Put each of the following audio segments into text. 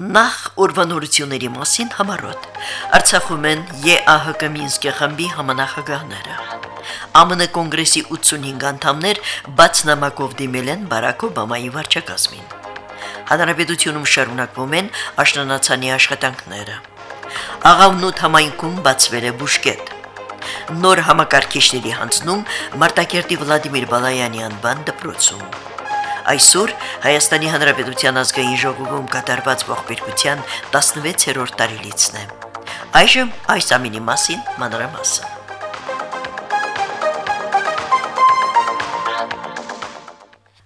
Նախ ուրվանորությունների մասին համարոտ։ Արցախում են ԵԱՀԿ Մինսկի խմբի համանախագահները։ ԱՄՆ կոնգրեսի 85 անդամներ բաց նամակով դիմել են Բարակ Օբամայի վարչակազմին։ Հանրապետությունում շարունակվում են աշնանացանի աշխատանքները։ Աղավնոտ համայնքում բացվել է բուժկետ։ Նոր համակարգիչների հանձնում Մարտակերտի Վլադիմիր Բալայանի անվան դպրոցում։ Այսօր Հայաստանի Հանրապետության ազգային ժողովում կատարված ողբերգության 16-րդ տարելիցն է։ Այժմ այս ամինի մասին մանրամասն։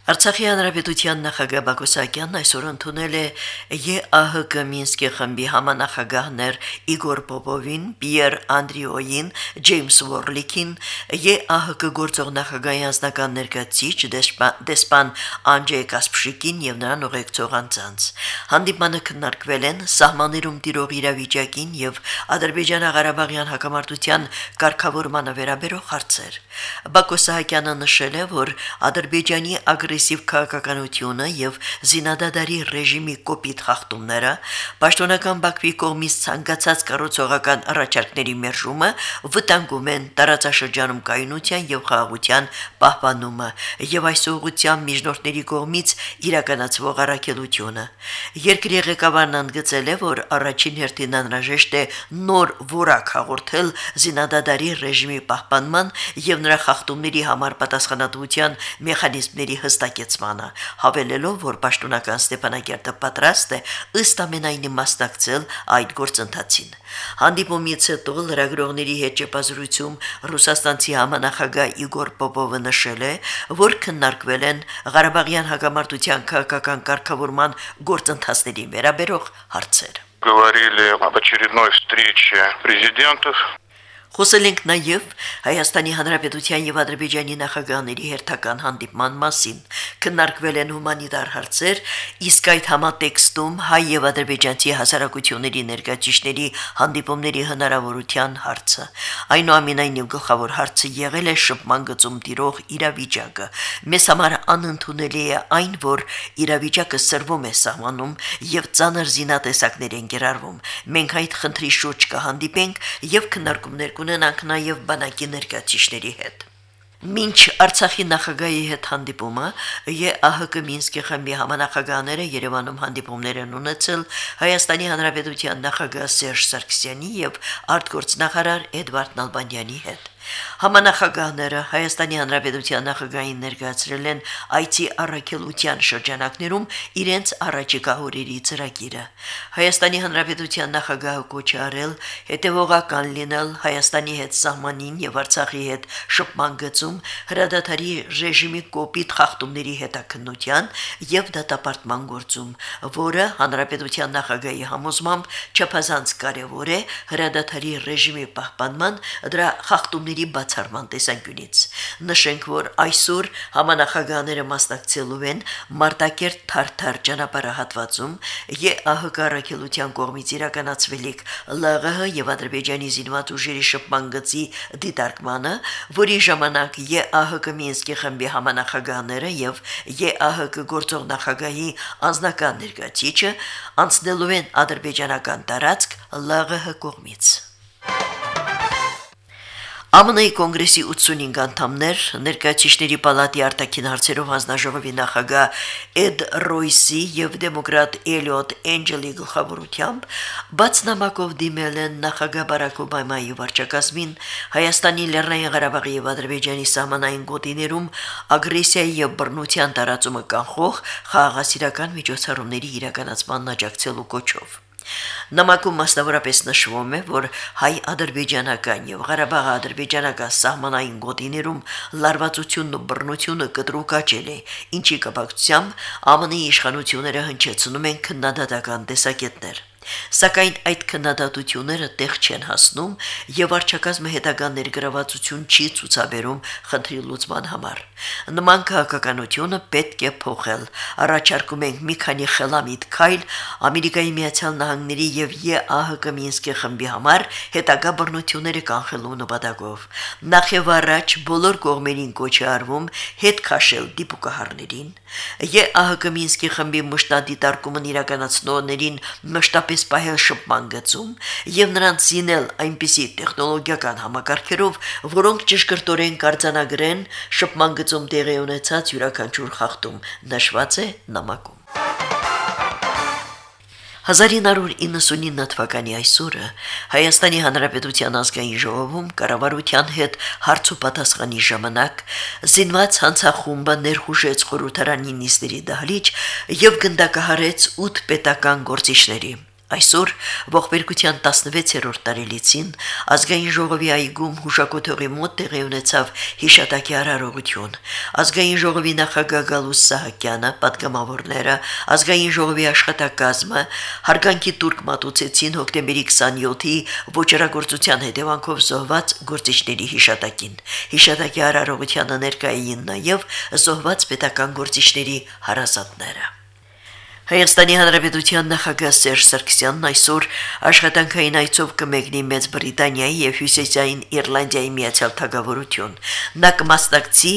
Արցախի հանրապետության նախագահ Բակո Սահակյանն այսօր ընդունել է ԵԱՀԿ Մինսկի խմբի համանախագահներ Իգոր Պոպովին, Պիեր Անդրիոյին, Ջեյմս Վորլիկին, ԵԱՀԿ գործող նախագահի անձնական ներկայացիչ դեսպան Անջեյ Կասպշիկին եւ նրան ուղեկցող անձանց։ Հանդիպանը քննարկվել են սահմաններում տիրող իրավիճակին եւ Ադրբեջանա-Ղարաբաղյան հակամարտության կարգավորմանը վերաբերող հարցեր։ Բակո Սահակյանը նշել է, որ Ադրբեջանի ագր ագրեսիվ քաղաքականությունը եւ զինադադարի ռեժիմի կոպիտ խախտումները, պաշտոնական Բաքվի կողմից ցանկացած կառուցողական առաջարկների մերժումը վտանգում են տարածաշրջանում կայունության եւ խաղաղության պահպանումը եւ այս ուղղությամբ միջնորդների կողմից իրականացվող առաքելությունը։ Երկրի ղեկավարն ընդգծել է, որ առաջին հերթին անհրաժեշտ է նոր որակ հաղորդել զինադադարի ռեժիմի պահպանման եւ նրա խախտումների համար պատասխանատվության մեխանիզմների հստակ հստակեցմանը, հավելելով, որ պաշտոնական Ստեփանագերտը պատրաստ է ըստ ամենայնի մասնակցել այդ գործընթացին։ Հանդիպումից հետո լրագրողների հետ ճեպազրույցում ռուսաստանցի համանախագահ Իգոր Պոպովը նշել է, որ քննարկվել են Ղարաբաղյան հակամարտության քաղաքական կարգավորման գործընթացների վերաբերող հարցեր։ говорили об очередной встрече президентов. Խոսել ենք նաև Հայաստանի Հանրապետության եւ Ադրբեջանի նախագահների հերթական հանդիպման մասին։ Քննարկվել են հումանիտար հարցեր, իսկ այդ համատեքստում հայ եւ ադրբեջանցի հասարակությունների ներկայացիչների հանդիպումների հնարավորության հարցը։ Այնուամենայնիվ գլխավոր հարցը եղել է շփման գծում տիրող իրավիճակը։ Մեզ համար անընդունելի է այն, որ իրավիճակը սրվում է սահմանում եւ ծանր զինատեսակներ են գերարվում։ Մենք այդ խնդրի շուրջ կհանդիպենք եւ քննարկումներ կունենանք նաև բանակի ներկայացիչների հետ։ Մինչ Արցախի նախագահի հետ հանդիպումը ԵԱՀԿ Մինսկի խմբի համանախագահները Երևանում հանդիպումներ են ունեցել Հայաստանի Հանրապետության նախագահ Սերժ Սարգսյանի եւ արտգործնախարար Էդվարդ Նալբանդյանի հետ։ Համանախագահները Հայաստանի Հանրապետության նախագահին ներկայացրել են IT առաքելության շրջանակներում իրենց առաջիկա օրերի ծրագիրը։ Հայաստանի Հանրապետության նախագահը կոչ արել հետևողական լինել Հայաստանի հետ սահմանին եւ Արցախի հետ շփման գծում հրադադարի ռեժիմի կոպիտ խախտումների հետաքննության եւ դատապարտման գործում, որը Հանրապետության նախագահի համոզմամբ չափազանց կարեւոր է հրադադարի ռեժիմի պահպանման դրա խախտումների խնդիրների բացառման տեսանկյունից։ Նշենք, որ այսօր համանախագահները մասնակցելու են Մարտակերտ Թարթար ճանապարհահատվածում ԵԱՀԿ առաքելության կողմից իրականացվելիք ԼՂՀ եւ Ադրբեջանի զինված ուժերի շփման գծի դիտարկմանը, որի ժամանակ ԵԱՀԿ Մինսկի խմբի համանախագահները եւ ԵԱՀԿ գործող նախագահի անձնական ներկայացիչը անցնելու են ադրբեջանական տարածք ԼՂՀ կողմից։ ԱՄՆ-ի կոնգրեսի 85 անդամներ ներկայացիչների պալատի արտաքին հարցերով հանձնաժողովի նախագահ Էդ Ռոյսի եւ դեմոկրատ Էլիոտ Էնջելի գլխավորությամբ բաց նամակով դիմել են նախագահ Բարակ Օբամայի վարչակազմին Հայաստանի Լեռնային Ղարաբաղի եւ Ադրբեջանի սահմանային գոտիներում ագրեսիայի եւ բռնության տարածումը կանխող խաղաղասիրական միջոցառումների իրականացման աջակցելու կոչով։ Նամակում մասնավորապես նշվում է, որ հայ-ադրբեջանական եւ Ղարաբաղ-ադրբեջանական սահմանային գոտիներում լարվածությունն ու բռնությունը կտրուկ աճել է, ինչի կապակցությամբ ԱՄՆ-ի իշխանությունները հնչեցնում են քննադատական տեսակետներ։ Սակայն այդ քննադատությունները տեղ չեն հասնում եւ արչակազմը հետագա ներգրավվածություն չի ցուցաբերում խնդրի լուծման համար։ Նման քաղաքականությունը պետք է փոխել։ Առաջարկում ենք մի քանի խելամիտ քայլ Ամերիկայի Միացյալ Նահանգների եւ ԵԱՀԿ Մինսկի խմբի համար հետագա բռնությունները կանխելու նպատակով։ Նախ եւ առաջ բոլոր կողմերին կոչ է արվում հետ քաշել դիպուկահարներին։ ԵԱՀԿ Մինսկի խմբի մշտադիտարկումն իրականացնողներին մշտապես որպես պահել շփման գծում եւ նրանց զինել այնպիսի տեխնոլոգիական համակարգերով, որոնք ճշգրտորեն կարձանագրեն շփման գծում տեղի ունեցած յուրաքանչյուր խախտում, նշված է նամակում։ 1999 թվականի այսօրը Հայաստանի Հանրապետության ազգային ժողովում կառավարության հետ հարց ու պատասխանի ժամանակ զինված հանցախումբը ներխուժեց խորհրդարանի նիստերի դահլիճ եւ գնդակահարեց 8 պետական գործիչների Այսօր ողբերգության 16-րդ տարելիցին ազգային ժողովի այգում հուշակոթողի մոտ տեղի ունեցավ հիշատակի արարողություն։ Ազգային ժողովի նախագահ Գալուս Սահակյանը, падգամավորները, ազգային ժողովի աշխատակազմը հարգանքի турք մատուցեցին հոկտեմբերի 27-ի ոչռագործության հետևանքով զոհված գործիչների հիշատակին։ Հիշատակի արարողությանը ներկային նաև զոհված պետական գործիչների հարազատները։ Հայաստանի Հանրապետության նախագահ Սերժ Սարգսյանն այսօր աշխատանքային այցով կմեկնի Մեծ Բրիտանիայի եւ Հյուսիսային Իռլանդիայի միացյալ թագավորություն։ Նա կմասնակցի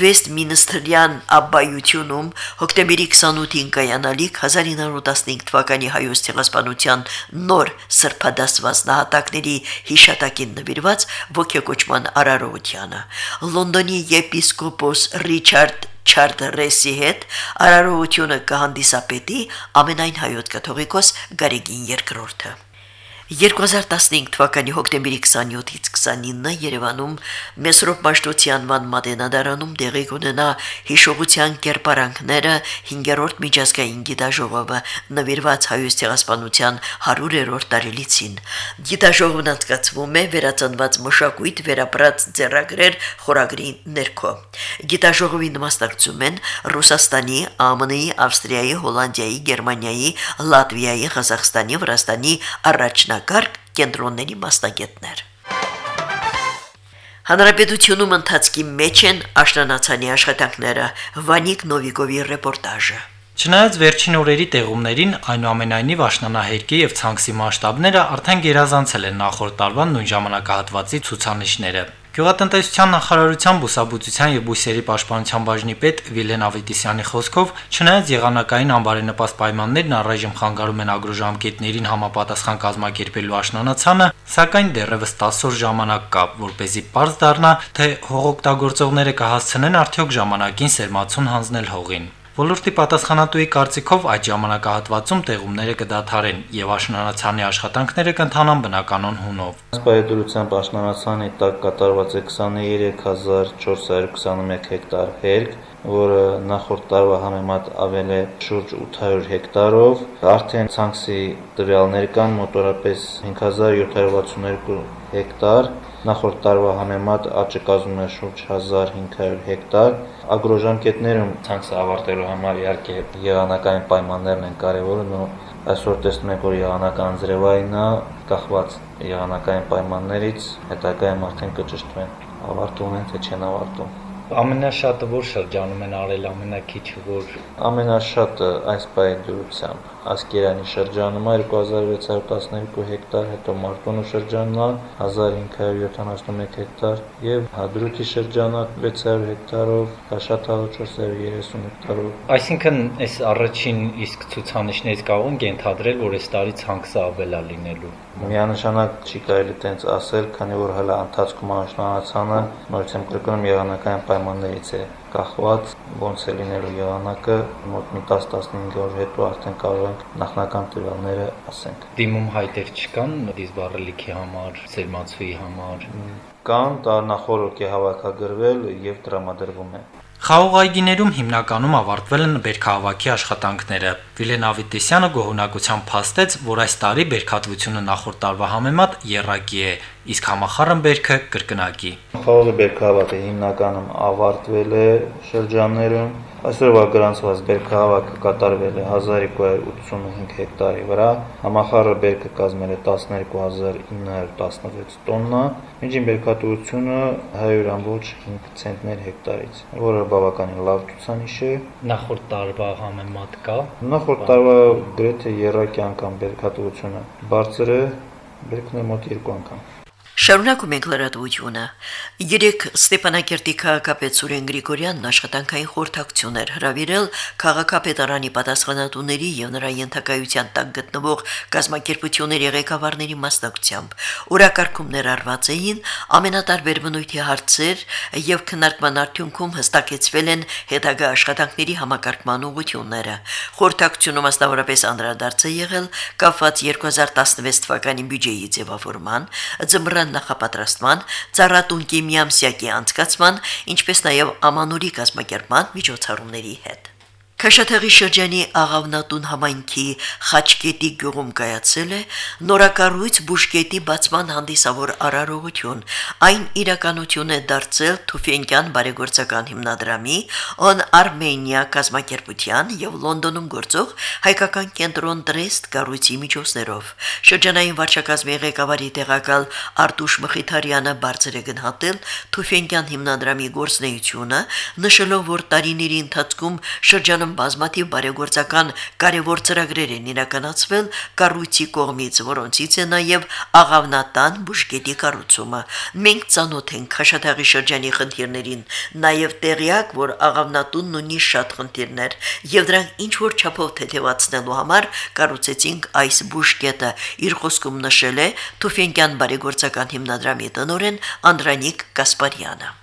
Վեստմինիսթրյան աբայությունում հոկտեմբերի 28-ին կայանալիք 1915 թվականի հայոց ցեղասպանության նոր սրբադասված նահատակների հիշատակին նվիրված ողջակոչման արարողությանը։ Լոնդոնի եպիսկոպոս Ռիչարդ Չարտերեսի հետ արարողությունը կհանդիսապետի ամենայն հայոց կաթողիկոս Գարեգին II-ը։ 2015 թվականի հոկտեմբերի 27-ից 29-ը Երևանում Մեսրոպ Մաշտոցյան ման մատենադարանում տեղի կունենա հիշողության կերպարանքները 5-րդ միջազգային գիտաժողովը նվիրված հայոց ցեղասպանության 100-րդ տարելիցին։ Գիտաժողովն անցկացվում է վերածնված մշակույթ վերապրած ձեռագրեր խորագրի ներքո։ Գիտաժողովի մասնակցում են Ռուսաստանի, ԱՄՆ-ի, Ավստրիայի, Հոլանդիայի, Գերմանիայի, Լատվիայի, Ղազախստանի, Վրաստանի առաջնա օրինակարգ կենտրոնների մասնագետներ։ Հանրապետությունում ընթացքի մեջ են աշնանացանի աշխատանքները Վանիկ Նովիկովի ռեպորտաժը։ Չնայած վերջին օրերի տեղումներին, այնուամենայնիվ աշնանահերկի եւ ցանքսի մասշտաբները արդեն գերազանցել են նախորդ տարվա նույն ժամանակահատվածի ցուցանիշները։ Գյուղատնտեսության նախարարության բուսաբուծության եւ բույսերի պաշտպանության բաժնի պետ Վիլեն Ավետիսյանի խոսքով, չնայած եղանակային անբարենպաստ պայմաններն առայժմ խանգարում են ագրոժամկետներին համապատասխան կազմակերպելու աշնանացանը, սակայն դեռևս 10 օր ժամանակ կա, որ เป զի պարզ դառնա, թե հողօգտագործողները կհասցնեն արդյոք ժամանակին սերմացուն հանձնել հողին։ Ոլորտի պատասխանատուի կարծիքով այդ ժամանակահատվածում տեղումները կդադարեն եւ աշնանացանի աշխատանքները կընթանան բնականon հունով։ Սպայդրությամբ աշնանացանի տակ կատարված է 23421 հեկտար հերկ, որը նախորդ տարվա համեմատ ավել է շուրջ 800 հեկտարով։ Արդեն ցանքսի տվյալներ կան մոտորապես 5762 հեկտար, նախորդ տարվա համեմատ աճը կազմում է շուրջ 1500 հեկտար։ Ագրոժամկետներում ցանքսը ավարտելու համար իհարկե եղանակային պայմաններն են կարևորը, նո այսօր տեսնում եք, որ եղանական ձրևային է, կախված եղանակային պայմաններից, հետագայում արդեն կճշտվեն, ավարտում են թե չեն ավարտում։ Ամենաշատը որ շրջանում են արել ամենակիչը որ ամենաշատը այս պահի դրությամբ Ասկերանի շրջանում 2612 հեկտար, հետո Մարտոնու շրջանն 1571 հեկտար եւ Հադրութի շրջանը 600 հեկտարով, Քաշաթաղը 430 հեկտարով։ Այսինքն այս առաջին իսկ ցուցանիշներից կարող ենք ենթադրել, որ այս տարի ցանքսը ավելա լինելու։ Միանշանակ չի կարելի տենց ասել, քանի որ հələ ընթացքում անշնանացանը նորից եմ կրկնում եղանակային պայմաններից է կախված ոնց է լինելու եղանակը մոտ մի 10-15 օր հետո արդեն կարող ենք նախնական տվյալները ասենք դիմում հայտեր չկան դիզբարելիքի համար սերմացուի համար կան դա նախորոք է հավաքագրվել եւ տրամադրվում է Խաղողայգիներում հիմնականում ավարտվել են բերքահավաքի աշխատանքները։ Վիլեն Ավետիսյանը գոհունակությամբ փաստեց, որ այս տարի բերքատվությունը նախորդ տարվա համեմատ երակի է, իսկ համախառն բերքը կրկնակի։ Խաղողի բերքահավաքը հիմնականում ավարտվել է շրջաններում Այսօրվա գրանցված բերքահավաքը կատարվել է 1285 հեկտարի վրա, համախառը բերքը կազմել է 12916 տոննա, միջին բերքատվությունը 100.5 ցենտներ հեկտարից, որը բավականին լավ ցուցանիշ է։ Նախորդ տարվա համեմատ կա։ Նախորդ տարվա գրեթե երակի անգամ բերքատվությունը բարձր է, բերքն է մոտ 2 անգամ։ Շարունակում ենք լրատվությունը։ Երեք Ստեփանակերտի քաղաքապետ Սուրեն Գրիգորյանն աշխատանքային խորհրդակցություններ հրավիրել քաղաքապետարանի պատասխանատուների եւ նրա ենթակայության տակ գտնվող գազམ་ակերպությունների ղեկավարների մասնակցությամբ։ Օրակարգումներ արված էին ամենատարբեր բնույթի հարցեր եւ քննարկման արդյունքում հստակեցվել են հետագա աշխատանքների համակարգման ուղղությունները։ Խորհրդակցությունը մասնավորապես անդրադարձ է եղել կապված 2016 թվականի բյուջեի ձևավորման, ձմռան նախապատրաստման, ծառատունկի միամսյակի անցկացման, ինչպես նաև ամանորի կազմակերպման միջոցառումների հետ։ Քաշաթաղի շրջանի Աղավնատուն համայնքի Խաչկետի գյուղում կայացել է նորակառույց բուժկետի բացման հանդիսավոր արարողություն։ Այն իրականություն է դարձել Թուֆենկյան բարեգործական հիմնադրամի On Armenia կազմակերպության եւ Լոնդոնում գործող հայկական կենտրոն Տրեստ կառույցի միջոցներով։ Շրջանային վարչակազմի ղեկավարի տեղակալ Արտուշ Մխիթարյանը բարձր է գնահատել Թուֆենկյան հիմնադրամի գործնեությունը, նշելով, որ տարիների ընթացքում շրջանը Հայաստանում բազմաթիվ բարեգործական կարևոր ծրագրեր են իրականացվել կառույցի կողմից, որոնցից է նաև աղավնատան բուժկետի կառուցումը։ Մենք ցանոթ ենք Խաշաթաղի շրջանի խնդիրներին, նաև տեղյակ, որ աղավնատունն ունի շատ խնդիրներ, եւ դրանք ինչ որ չափով թեթևացնելու համար կառուցեցինք այս բուժկետը։ Իր խոսքում նշել է Թուֆենկյան բարեգործական հիմնադրամի տնօրեն Անդրանիկ Կասպարյանը։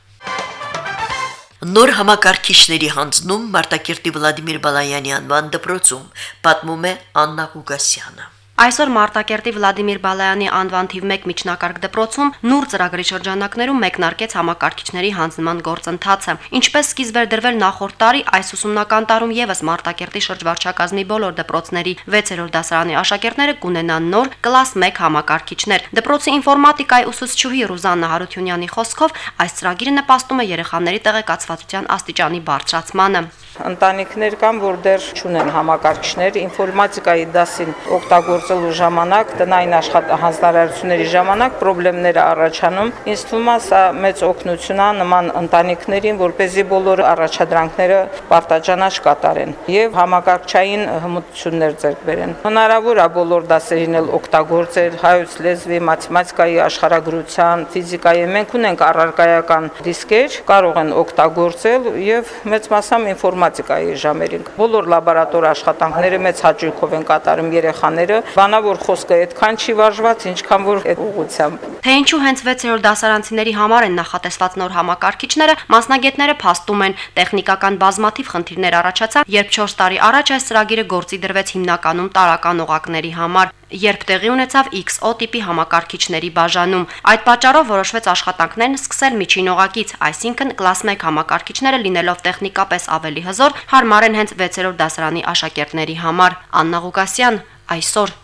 Նոր համակարգիչների հանձնում Մարտակերտի Վլադիմիր Բալայանի անվան դպրոցում պատմում է Աննա Ղուգասյանը Այսօր Մարտակերտի Վլադիմիր Բալայանի անվան թիվ 1 միջնակարգ դպրոցում նուր ծրագրի շրջանակներում մեկնարկեց համակարգիչների հանձնման գործընթացը։ Ինչպես սկիզբ էր դրվել նախորդ տարի, այս ուսումնական տարում եւս Մարտակերտի շրջվարչակազմի բոլոր դպրոցների 6-րդ դասարանի աշակերտները կունենան նոր կլաս 1 համակարգիչներ։ Դպրոցի ինֆորմատիկայի ուսուցչուհի Ռուզաննա Հարությունյանի խոսքով այս ծրագիրը նպաստում է երեխաների տեղեկացվածության աստիճանի բարձրացմանը ընտանիքներ կան, որ դեռ չունեն համակարգիչներ, ինֆորմատիկայի դասին օգտագործելու ժամանակ, տնային աշխատահանձնարարությունների ժամանակ խնդիրներ առաջանում։ Ինձ թվում է սա մեծ օգնություն է նման ընտանիքներին, որ เป զի բոլոր առաջադրանքները պարտաճանաչ կատարեն եւ համակարգչային հմտություններ ձեռք բերեն։ Հնարավոր է բոլոր դասերին էլ օգտագործել հայոց լեզվի, մաթեմատիկայի, աշխարհագրության, ֆիզիկայի։ Մենք ունենք առարկայական դիսկեր, կարող են օգտագործել եւ մեծ մասամբ ինֆորմատիկա ինֆորմատիկայի ժամերին։ Բոլոր լաբորատոր աշխատանքները մեծ հաճույքով են կատարում երեխաները, բանավոր խոսքը այդքան չի վարժված, ինչքան որ այդ ուղությամբ։ Թե ինչու հենց 6-րդ դասարանցիների համար են նախատեսված նոր համակարգիչները, մասնագետները փաստում են, տեխնիկական բազմաթիվ խնդիրներ առաջացան, երբ 4 տարի առաջ այս ծրագիրը գործի դրվեց հիմնականում տարական օղակների համար երբ տեղի ունեցավ XO տիպի համակարգիչների բաժանում։ Այդ պատճառով որոշվեց աշխատանքներն սկսել միջին օղակից, այսինքն կլաս 1 համակարգիչները լինելով տեխնիկապես ավելի հզոր, հարմար են հենց 6-րդ դասարանի աշակերտների համար։ Աննա Ղուկասյան այսօր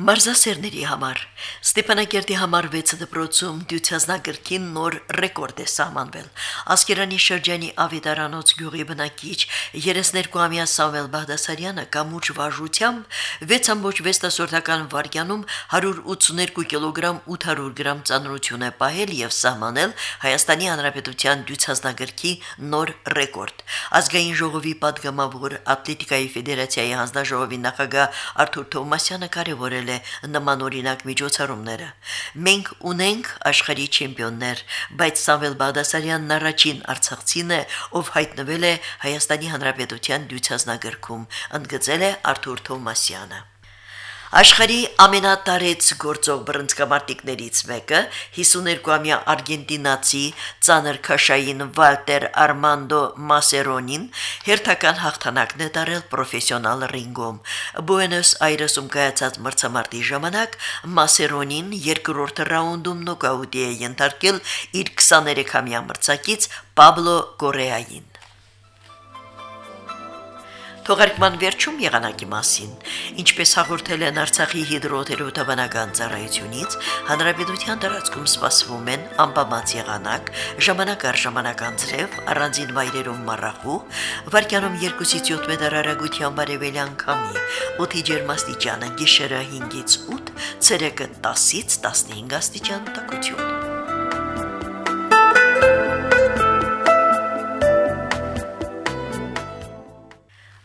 Մարզասերների համար Ստեփանակերտի համար 6 դպրոցում դյուցազնագրքին նոր ռեկորդ է սահմանվել։ Ասկերանի շրջանի Ավետարանոց գյուղի բնակիչ 32-ամյա Սամվել Բաղդասարյանը կամուճ վարժությամբ 6.6 տասորդական վարկյանում 182 կիլոգրամ 800 գրամ ծանրություն է պահել եւ սահմանել Հայաստանի Հանրապետության դյուցազնագրքի նոր ռեկորդ։ Ազգային ժողովի падգամավոր ատլետիկայի ֆեդերացիայի հանձնաժողովի նախագահ Արթուր Թոմասյանը կարևորել է նման օրինակ միջոցառումները։ Մենք ունենք աշխարհի չեմպիոններ, բայց Սամվել Բադասարյանն առաջին արցախցին է, ով հայտնվել է Հայաստանի Հանրապետության դյուցազնագրքում, ընդգծել է Արթուր Թոմասյանը։ Աշխարհի ամենատարեց գործող բռնցքամարտիկներից մեկը 52-ամյա արգենտինացի ծանր քաշային Վալտեր Արմանդո Մասերոնին հերթական հաղթանակն է տարել պրոֆեսիոնալ ռինգում։ Բուենոս Այրեսում կայացած մրցամարտի ժամանակ Մասերոնին երկրորդ ռաունդում նոկաուտի է ենթարկել իր 23-ամյա մրցակից Պաբլո Կորեային։ Թողարկման վերջում եղանակի մասին, ինչպես հաղորդել են Արցախի հիդրոթերապևտաբանական ծառայությունից, հանրապետության տարածքում սպասվում են անբավարար եղանակ, ժամանակ առ ժամանակ անձրև, առանձին վայրերում մառախու, վարկյանում 2-ից 7 մետր արագությամբ բարևելյան քամի, օդի ջերմաստիճանը գիշերը 5-ից 8, ցերեկը 10-ից 15 աստիճան տաքություն։